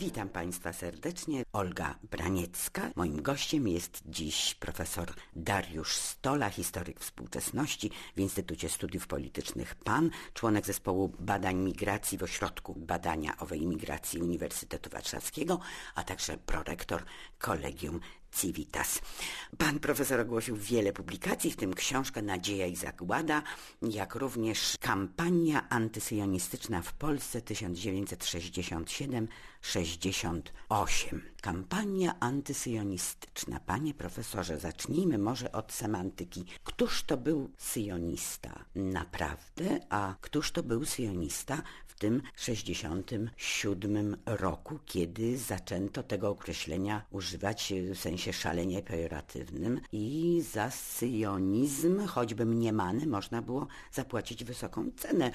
Witam Państwa serdecznie. Olga Braniecka. Moim gościem jest dziś profesor Dariusz Stola, historyk współczesności w Instytucie Studiów Politycznych PAN, członek zespołu badań migracji w Ośrodku Badania Owej Migracji Uniwersytetu Warszawskiego, a także prorektor Kolegium Civitas. Pan profesor ogłosił wiele publikacji, w tym książkę Nadzieja i Zagłada, jak również kampania antysyjonistyczna w Polsce 1967-68. Kampania antysyjonistyczna. Panie profesorze, zacznijmy może od semantyki. Któż to był syjonista naprawdę, a któż to był syjonista w tym 67 roku, kiedy zaczęto tego określenia używać w sensie szalenie pejoratywnym i za syjonizm, choćby mniemany, można było zapłacić wysoką cenę.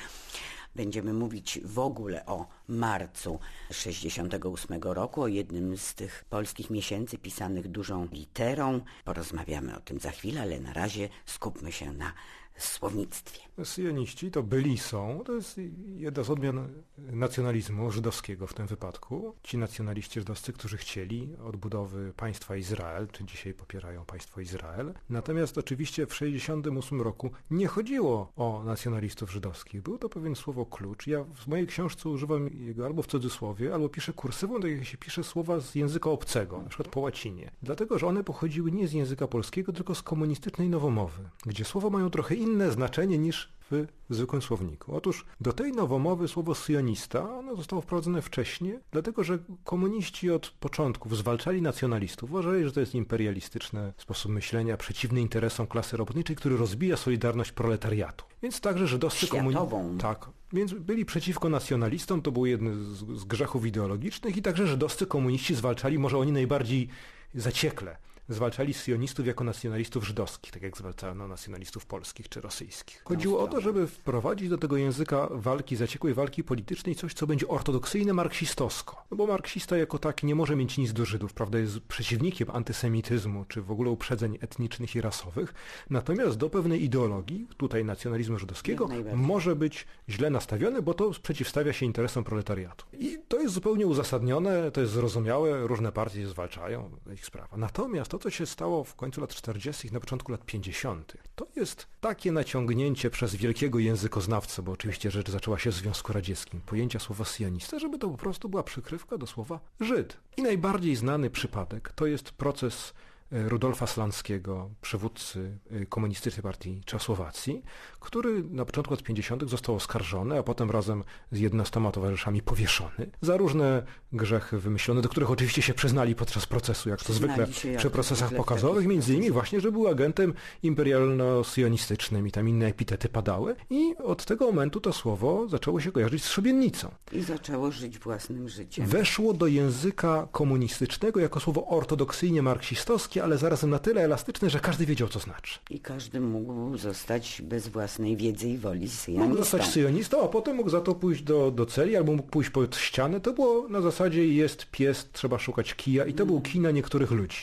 Będziemy mówić w ogóle o marcu 68 roku, o jednym z tych polskich miesięcy pisanych dużą literą. Porozmawiamy o tym za chwilę, ale na razie skupmy się na słownictwie. Syjoniści to byli są, to jest jedna z odmian nacjonalizmu żydowskiego w tym wypadku. Ci nacjonaliści żydowscy, którzy chcieli odbudowy państwa Izrael, czy dzisiaj popierają państwo Izrael. Natomiast oczywiście w 1968 roku nie chodziło o nacjonalistów żydowskich. Był to pewien słowo klucz. Ja w mojej książce używam jego albo w cudzysłowie, albo piszę kursywą, tak jak się pisze słowa z języka obcego, na przykład po łacinie. Dlatego, że one pochodziły nie z języka polskiego, tylko z komunistycznej nowomowy, gdzie słowa mają trochę inne znaczenie niż w zwykłym słowniku. Otóż do tej nowomowy słowo syjonista ono zostało wprowadzone wcześniej, dlatego że komuniści od początków zwalczali nacjonalistów, uważali, że to jest imperialistyczny sposób myślenia, przeciwny interesom klasy robotniczej, który rozbija solidarność proletariatu. Więc także żydowscy komuniści... Tak. Więc byli przeciwko nacjonalistom, to był jeden z, z grzechów ideologicznych i także żydowscy komuniści zwalczali, może oni najbardziej zaciekle, zwalczali sionistów jako nacjonalistów żydowskich, tak jak zwalczano nacjonalistów polskich czy rosyjskich. Chodziło o to, żeby wprowadzić do tego języka walki, zaciekłej walki politycznej coś, co będzie ortodoksyjne marksistowsko. No bo marksista jako taki nie może mieć nic do Żydów, prawda, jest przeciwnikiem antysemityzmu, czy w ogóle uprzedzeń etnicznych i rasowych, natomiast do pewnej ideologii, tutaj nacjonalizmu żydowskiego, może być źle nastawiony, bo to przeciwstawia się interesom proletariatu. I to jest zupełnie uzasadnione, to jest zrozumiałe, różne partie zwalczają, ich sprawa. Natomiast to, co się stało w końcu lat 40. na początku lat 50., to jest takie naciągnięcie przez wielkiego językoznawcę, bo oczywiście rzecz zaczęła się w Związku Radzieckim, pojęcia słowa syjonista, żeby to po prostu była przykrywka do słowa Żyd. I najbardziej znany przypadek to jest proces Rudolfa Slanskiego, przywódcy komunistycznej partii Czechosłowacji, który na początku lat 50. został oskarżony, a potem razem z 11 towarzyszami powieszony za różne grzechy wymyślone, do których oczywiście się przyznali podczas procesu, jak to zwykle przy procesach pokazowych, między innymi właśnie, że był agentem imperialno-sionistycznym i tam inne epitety padały i od tego momentu to słowo zaczęło się kojarzyć z szubienicą. I zaczęło żyć własnym życiem. Weszło do języka komunistycznego jako słowo ortodoksyjnie marksistowskie, ale zarazem na tyle elastyczne, że każdy wiedział, co znaczy. I każdy mógł zostać bez własnej wiedzy i woli syjonistą. Mógł zostać syjonistą, a potem mógł za to pójść do, do celi, albo mógł pójść pod ścianę. To było na zasadzie jest pies, trzeba szukać kija i to był kij na niektórych ludzi.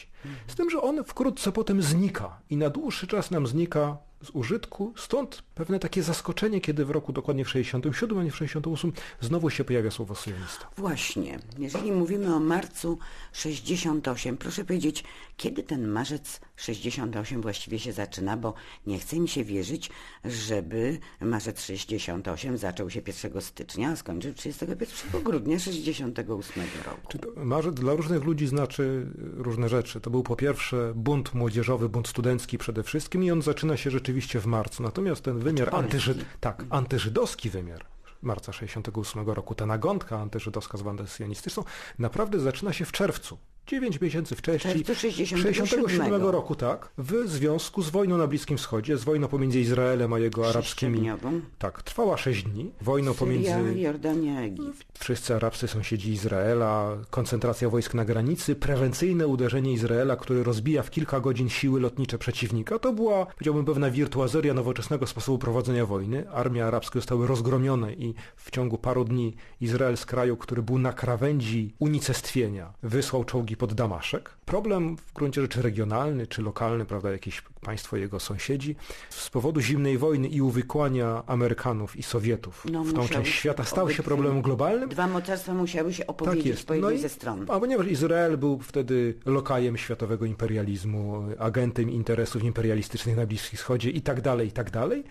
Z tym, że on wkrótce potem znika i na dłuższy czas nam znika z użytku, stąd pewne takie zaskoczenie, kiedy w roku dokładnie w 67, a nie w 68 znowu się pojawia słowo syjonista. Właśnie, jeżeli mówimy o marcu 68, proszę powiedzieć, kiedy ten marzec 68 właściwie się zaczyna, bo nie chce mi się wierzyć, żeby marzec 68 zaczął się 1 stycznia, a skończył 31 grudnia 68 roku. Czy marzec dla różnych ludzi znaczy różne rzeczy. To był po pierwsze bunt młodzieżowy, bunt studencki przede wszystkim i on zaczyna się rzeczywiście w marcu. Natomiast ten wymiar antyżyd, tak, antyżydowski wymiar marca 68 roku, ta nagonka antyżydowska zwana sionistyczną, naprawdę zaczyna się w czerwcu 9 miesięcy wcześniej, czerwcu 67 67 roku, tak, w związku z wojną na Bliskim Wschodzie, z wojną pomiędzy Izraelem a jego arabskimi... Tak, trwała 6 dni. Wojną Syria, pomiędzy Jordania, Egipt. wszyscy arabscy sąsiedzi Izraela, koncentracja wojsk na granicy, prewencyjne uderzenie Izraela, który rozbija w kilka godzin siły lotnicze przeciwnika. To była, powiedziałbym, pewna wirtuazeria nowoczesnego sposobu prowadzenia wojny. Armie arabskie zostały rozgromione i w ciągu paru dni Izrael z kraju, który był na krawędzi unicestwienia, wysłał czołgi pod Damaszek. Problem w gruncie rzeczy regionalny czy lokalny, prawda, jakieś państwo jego sąsiedzi, z powodu zimnej wojny i uwikłania Amerykanów i Sowietów No, w tą część świata stał się problemem globalnym. Dwa mocarstwa musiały się Tak opowiedzieć jest. po jednej No i- ze stron. A ponieważ Izrael był wtedy lokajem światowego imperializmu, agentem interesów imperialistycznych na Bliskim Wschodzie i tak dalej, i tak dalej,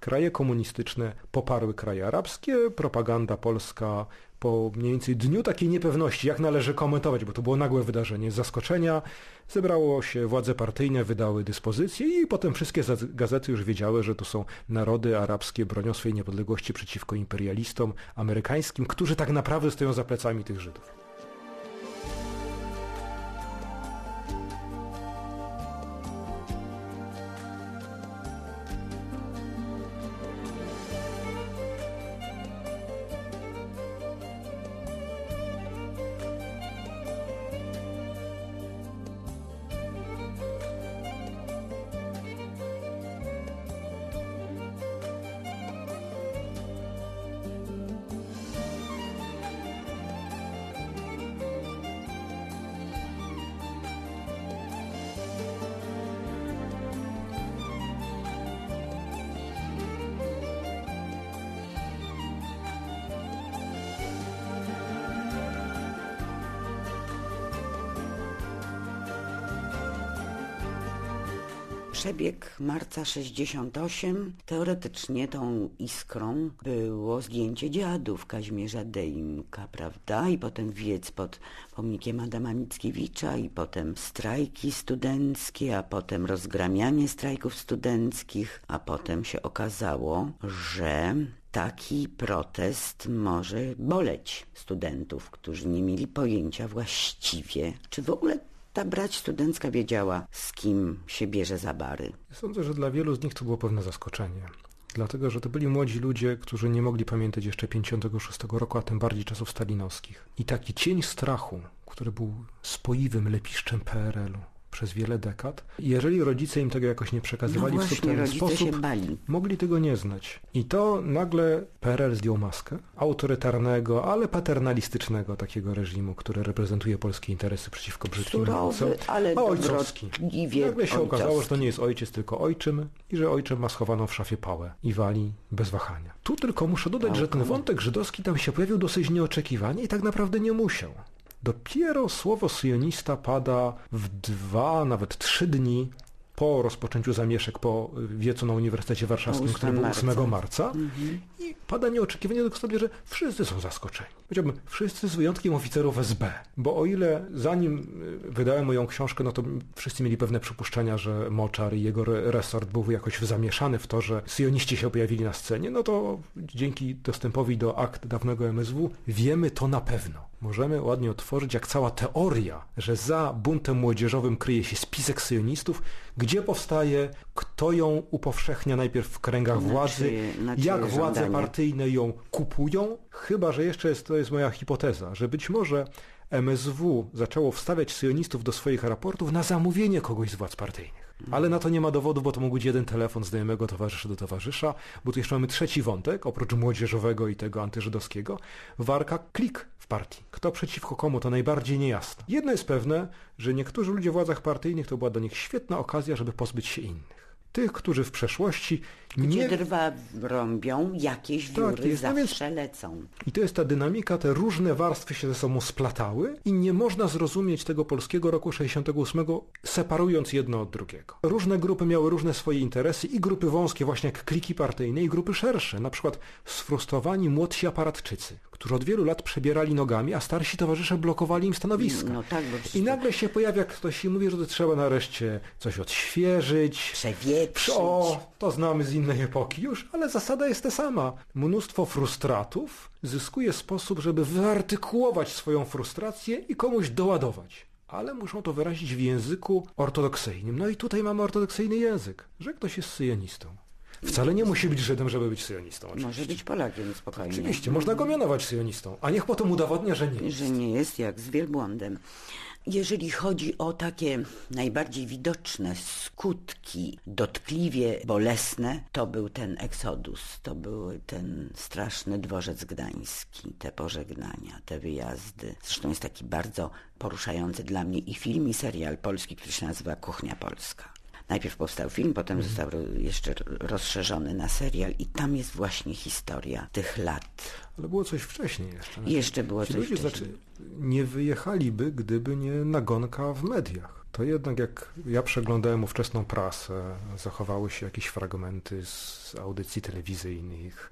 kraje komunistyczne poparły kraje arabskie, propaganda polska po mniej więcej dniu takiej niepewności, jak należy komentować, bo to było nagłe wydarzenie, zaskoczenia, zebrało się władze partyjne, wydały dyspozycje i potem wszystkie gazety już wiedziały, że to są narody arabskie bronią swojej niepodległości przeciwko imperialistom amerykańskim, którzy tak naprawdę stoją za plecami tych Żydów. Przebieg marca 68, teoretycznie tą iskrą było zdjęcie dziadów Kazimierza Dejmka, prawda? I potem wiec pod pomnikiem Adama Mickiewicza i potem strajki studenckie, a potem rozgramianie strajków studenckich, a potem się okazało, że taki protest może boleć studentów, którzy nie mieli pojęcia właściwie, czy w ogóle ta brać studencka wiedziała, z kim się bierze za bary. Sądzę, że dla wielu z nich to było pewne zaskoczenie. Dlatego, że to byli młodzi ludzie, którzy nie mogli pamiętać jeszcze 56 roku, a tym bardziej czasów stalinowskich. I taki cień strachu, który był spoiwym lepiszczem PRL-u przez wiele dekad, jeżeli rodzice im tego jakoś nie No przekazywali w właśnie, subtelny rodzice sposób, mogli tego nie znać. I to nagle PRL zdjął maskę autorytarnego, ale paternalistycznego takiego reżimu, który reprezentuje polskie interesy przeciwko brzydkim Surowy, ale a ojcowski. Nagle się okazało, że to nie jest ojciec, tylko ojczym i że ojczym ma schowaną w szafie pałę i wali bez wahania. Tu tylko muszę dodać, że ten wątek żydowski tam się pojawił dosyć nieoczekiwanie i tak naprawdę nie musiał. Dopiero słowo syjonista pada w dwa, nawet trzy dni po rozpoczęciu zamieszek po wiecu na Uniwersytecie Warszawskim, 8 który był 8 marca. marca. I pada nieoczekiwanie do stopnia, że wszyscy są zaskoczeni. Powiedziałbym, wszyscy z wyjątkiem oficerów SB. Bo o ile zanim y, wydałem moją książkę, no to wszyscy mieli pewne przypuszczenia, że Moczar i jego re- resort był jakoś zamieszany w to, że syjoniści się pojawili na scenie, no to dzięki dostępowi do akt dawnego MSW wiemy to na pewno. Możemy ładnie otworzyć jak cała teoria, że za buntem młodzieżowym kryje się spisek syjonistów, gdzie powstaje, kto ją upowszechnia najpierw w kręgach Na władzy, czyje- na czyje jak władze żądanie? partyjne ją kupują, chyba że jeszcze jest, to jest moja hipoteza, że być może MSW zaczęło wstawiać syjonistów do swoich raportów na zamówienie kogoś z władz partyjnych. Ale na to nie ma dowodów, bo to mógł być jeden telefon znajomego towarzysza do towarzysza, bo tu jeszcze mamy trzeci wątek, oprócz młodzieżowego i tego antyżydowskiego, warka klik w partii. Kto przeciwko komu, to najbardziej niejasne. Jedno jest pewne, że niektórzy ludzie w władzach partyjnych to była dla nich świetna okazja, żeby pozbyć się innych. Tych, którzy w przeszłości Gdzie nie drwa rąbią, jakieś Tak wióry jest, no zawsze lecą. I to jest ta dynamika, te różne warstwy się ze sobą splatały i nie można zrozumieć tego polskiego roku 68 separując jedno od drugiego. Różne grupy miały różne swoje interesy i grupy wąskie, właśnie jak kliki partyjne i grupy szersze, na przykład sfrustrowani młodsi aparatczycy, którzy od wielu lat przebierali nogami, a starsi towarzysze blokowali im stanowiska. No tak, I nagle się pojawia ktoś i mówi, że to trzeba nareszcie coś odświeżyć, przewietrzyć. o, to znamy z innej epoki już, ale zasada jest ta sama. Mnóstwo frustratów zyskuje sposób, żeby wyartykułować swoją frustrację i komuś doładować. ale muszą to wyrazić w języku ortodoksyjnym. No i tutaj mamy ortodoksyjny język, że ktoś jest syjonistą. Wcale nie musi być Żydem, żeby być syjonistą. Oczywiście. Może być Polakiem spokojnie. Oczywiście, można go mianować syjonistą, a niech potem udowodnia, że nie. Że nie jest jak z wielbłądem. Jeżeli chodzi o takie najbardziej widoczne skutki, dotkliwie bolesne, to był ten eksodus, to był ten straszny dworzec gdański, te pożegnania, te wyjazdy. Zresztą jest taki bardzo poruszający dla mnie i film, i serial polski, który się nazywa Kuchnia Polska. Najpierw powstał film, potem Mhm. został jeszcze rozszerzony na serial i tam jest właśnie historia tych lat. Ale było coś wcześniej jeszcze. Jeszcze było Ci coś ludzie wcześniej. znaczy, nie wyjechaliby, gdyby nie nagonka w mediach. To jednak jak ja przeglądałem ówczesną prasę, zachowały się jakieś fragmenty z audycji telewizyjnych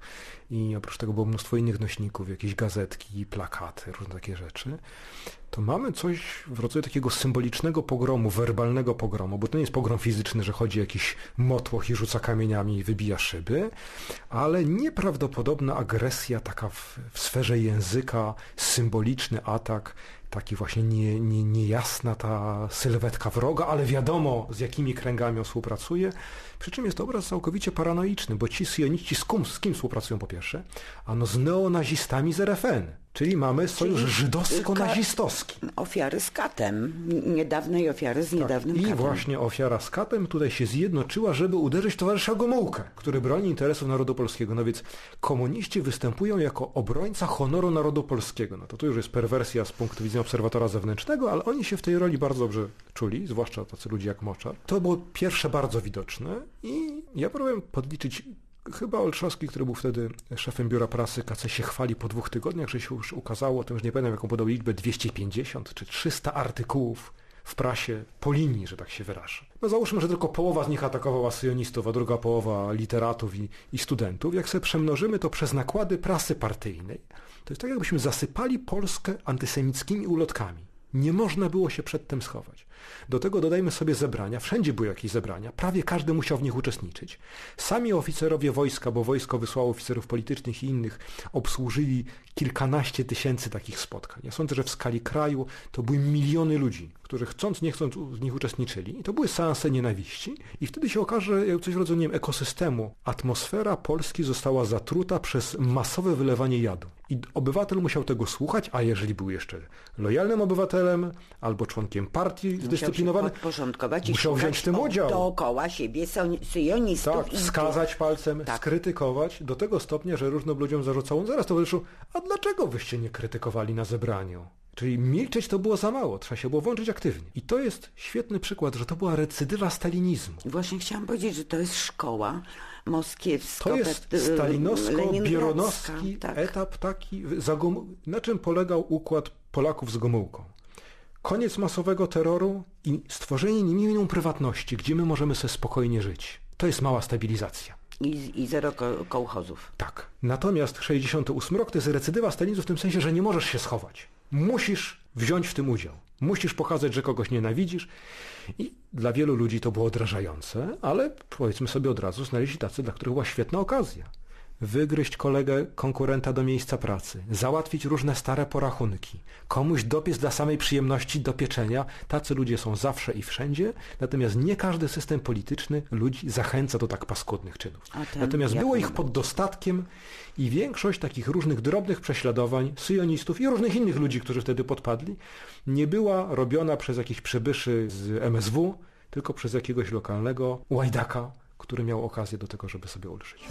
i oprócz tego było mnóstwo innych nośników, jakieś gazetki, plakaty, różne takie rzeczy, to mamy coś w rodzaju takiego symbolicznego pogromu, werbalnego pogromu, bo to nie jest pogrom fizyczny, że chodzi jakiś motłoch i rzuca kamieniami i wybija szyby, ale nieprawdopodobna agresja taka w, w sferze języka, symboliczny atak, taki właśnie nie, nie, niejasna ta sylwetka wroga, ale wiadomo z jakimi kręgami on współpracuje. Przy czym jest to obraz całkowicie paranoiczny, bo ci syjoniści z, kum, z kim współpracują po pierwsze? Ano z neonazistami z RFN. Czyli mamy sojusz Czyli żydowsko-nazistowski. Ofiary z katem, niedawnej ofiary z niedawnym Tak, I katem. właśnie ofiara z katem tutaj się zjednoczyła, żeby uderzyć towarzysza Gomułkę, który broni interesów narodu polskiego. No więc komuniści występują jako obrońca honoru narodu polskiego. No to tu już jest perwersja z punktu widzenia obserwatora zewnętrznego, ale oni się w tej roli bardzo dobrze czuli, zwłaszcza tacy ludzie jak Moczar. To było pierwsze bardzo widoczne i ja próbowałem podliczyć Chyba Olszowski, który był wtedy szefem biura prasy KC się chwali po dwóch tygodniach, że się już ukazało, to już nie pamiętam jaką podał liczbę, 250 czy 300 artykułów w prasie po linii, że tak się wyrażę. No załóżmy, że tylko połowa z nich atakowała syjonistów, a druga połowa literatów i, i studentów. Jak sobie przemnożymy to przez nakłady prasy partyjnej, to jest tak jakbyśmy zasypali Polskę antysemickimi ulotkami. Nie można było się przed tym schować. Do tego dodajmy sobie zebrania, wszędzie były jakieś zebrania, prawie każdy musiał w nich uczestniczyć. Sami oficerowie wojska, bo wojsko wysłało oficerów politycznych i innych, obsłużyli kilkanaście tysięcy takich spotkań. Ja sądzę, że w skali kraju to były miliony ludzi, którzy chcąc, nie chcąc w nich uczestniczyli. I to były seanse nienawiści. I wtedy się okaże, jak coś w rodzaju ekosystemu. Atmosfera Polski została zatruta przez masowe wylewanie jadu. I obywatel musiał tego słuchać, a jeżeli był jeszcze lojalnym obywatelem albo członkiem partii I musiał wziąć w tym udział. Dookoła siebie syjonistów. tak, wskazać palcem, Tak. skrytykować do tego stopnia, że różnym ludziom zarzucało, no zaraz towarzyszu, a dlaczego wyście nie krytykowali na zebraniu? Czyli milczeć to było za mało, trzeba się było włączyć aktywnie. I to jest świetny przykład, że to była recydywa stalinizmu. Właśnie chciałam powiedzieć, że to jest szkoła moskiewsko To jest stalinowsko-bieronowski tak. etap taki, zagum... na czym polegał układ Polaków z Gomułką. Koniec masowego terroru i stworzenie minimum prywatności, gdzie my możemy sobie spokojnie żyć. To jest mała stabilizacja. I, I zero ko- kołchozów. Tak. Natomiast 68 rok to jest recydywa stalinizmu w tym sensie, że nie możesz się schować. Musisz wziąć w tym udział. Musisz pokazać, że kogoś nienawidzisz. I dla wielu ludzi to było odrażające, ale powiedzmy sobie od razu, znaleźli tacy, dla których była świetna okazja. Wygryźć kolegę, konkurenta do miejsca pracy, załatwić różne stare porachunki, komuś dopiec dla samej przyjemności do pieczenia. Tacy ludzie są zawsze i wszędzie, natomiast nie każdy system polityczny ludzi zachęca do tak paskudnych czynów. Natomiast było ich pod dostatkiem i większość takich różnych drobnych prześladowań syjonistów i różnych innych ludzi, którzy wtedy podpadli, nie była robiona przez jakichś przybyszy z MSW, tylko przez jakiegoś lokalnego łajdaka, który miał okazję do tego, żeby sobie ulżyć.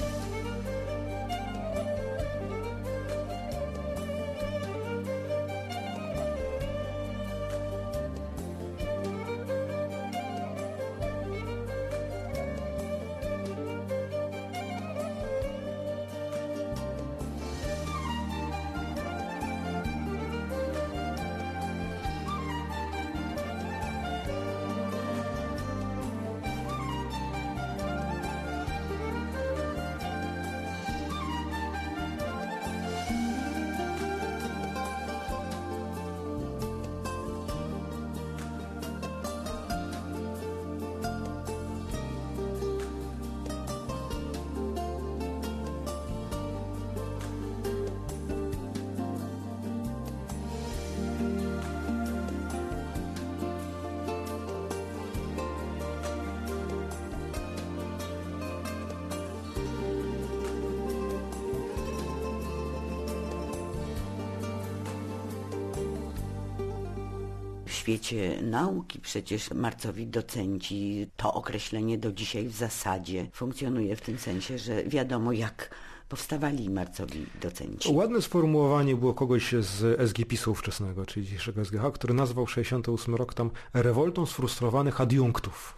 Świecie nauki przecież marcowi docenci, to określenie do dzisiaj w zasadzie funkcjonuje w tym sensie, że wiadomo jak powstawali marcowi docenci. Ładne sformułowanie było kogoś z SGP-u ówczesnego, czyli dzisiejszego SGH, który nazwał 68 rok tam rewoltą sfrustrowanych adiunktów.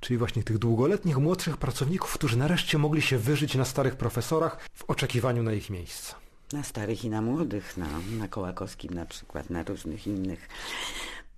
Czyli właśnie tych długoletnich młodszych pracowników, którzy nareszcie mogli się wyżyć na starych profesorach w oczekiwaniu na ich miejsca. Na starych i na młodych, na, na Kołakowskim na przykład, na różnych innych.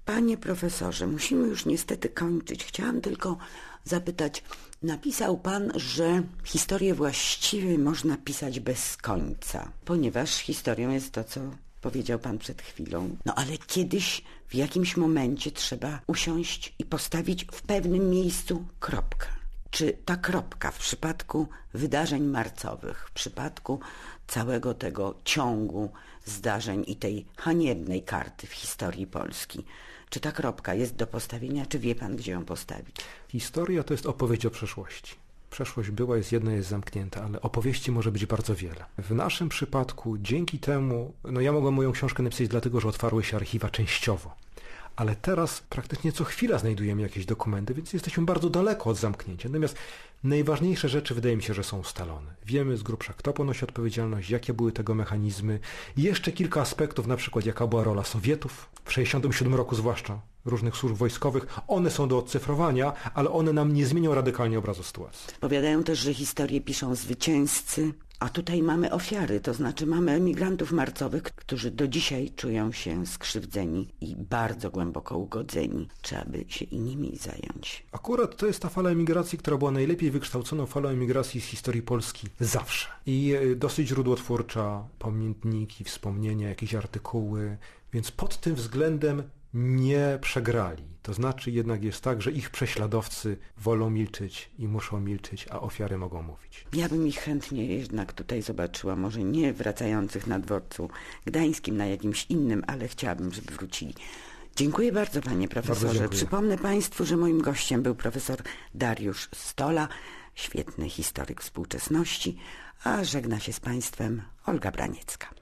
Panie profesorze, musimy już niestety kończyć. Chciałam tylko zapytać, napisał pan, że historię właściwie można pisać bez końca, ponieważ historią jest to, co powiedział pan przed chwilą. No ale kiedyś, w jakimś momencie trzeba usiąść i postawić w pewnym miejscu kropkę. Czy ta kropka w przypadku wydarzeń marcowych, w przypadku całego tego ciągu zdarzeń i tej haniebnej karty w historii Polski, czy ta kropka jest do postawienia, czy wie pan, gdzie ją postawić? Historia to jest opowieść o przeszłości. Przeszłość była, jest jedna, jest zamknięta, ale opowieści może być bardzo wiele. W naszym przypadku dzięki temu, no ja mogłem moją książkę napisać dlatego, że otwarły się archiwa częściowo. Ale teraz praktycznie co chwila znajdujemy jakieś dokumenty, więc jesteśmy bardzo daleko od zamknięcia. Natomiast najważniejsze rzeczy wydaje mi się, że są ustalone. Wiemy z grubsza, kto ponosi odpowiedzialność, jakie były tego mechanizmy. Jeszcze kilka aspektów, na przykład jaka była rola Sowietów, w 67 roku zwłaszcza, różnych służb wojskowych. One są do odcyfrowania, ale one nam nie zmienią radykalnie obrazu sytuacji. Powiadają też, że historię piszą zwycięzcy, a tutaj mamy ofiary, to znaczy mamy emigrantów marcowych, którzy do dzisiaj czują się skrzywdzeni i bardzo głęboko ugodzeni. Trzeba by się i nimi zająć. Akurat to jest ta fala emigracji, która była najlepiej wykształconą falą emigracji z historii Polski zawsze. I e, dosyć źródłotwórcza, pamiętniki, wspomnienia, jakieś artykuły, więc pod tym względem nie przegrali. To znaczy jednak jest tak, że ich prześladowcy wolą milczeć i muszą milczeć, a ofiary mogą mówić. Ja bym ich chętnie jednak tutaj zobaczyła, może nie wracających na dworcu gdańskim, na jakimś innym, ale chciałabym, żeby wrócili. Dziękuję bardzo panie profesorze. dziękuję. Przypomnę państwu, że moim gościem był profesor Dariusz Stola, świetny historyk współczesności, a żegna się z państwem Olga Braniecka.